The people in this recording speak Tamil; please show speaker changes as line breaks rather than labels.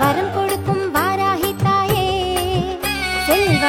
வரம் கொடுக்கும் வாராகி தாயே. செல்வ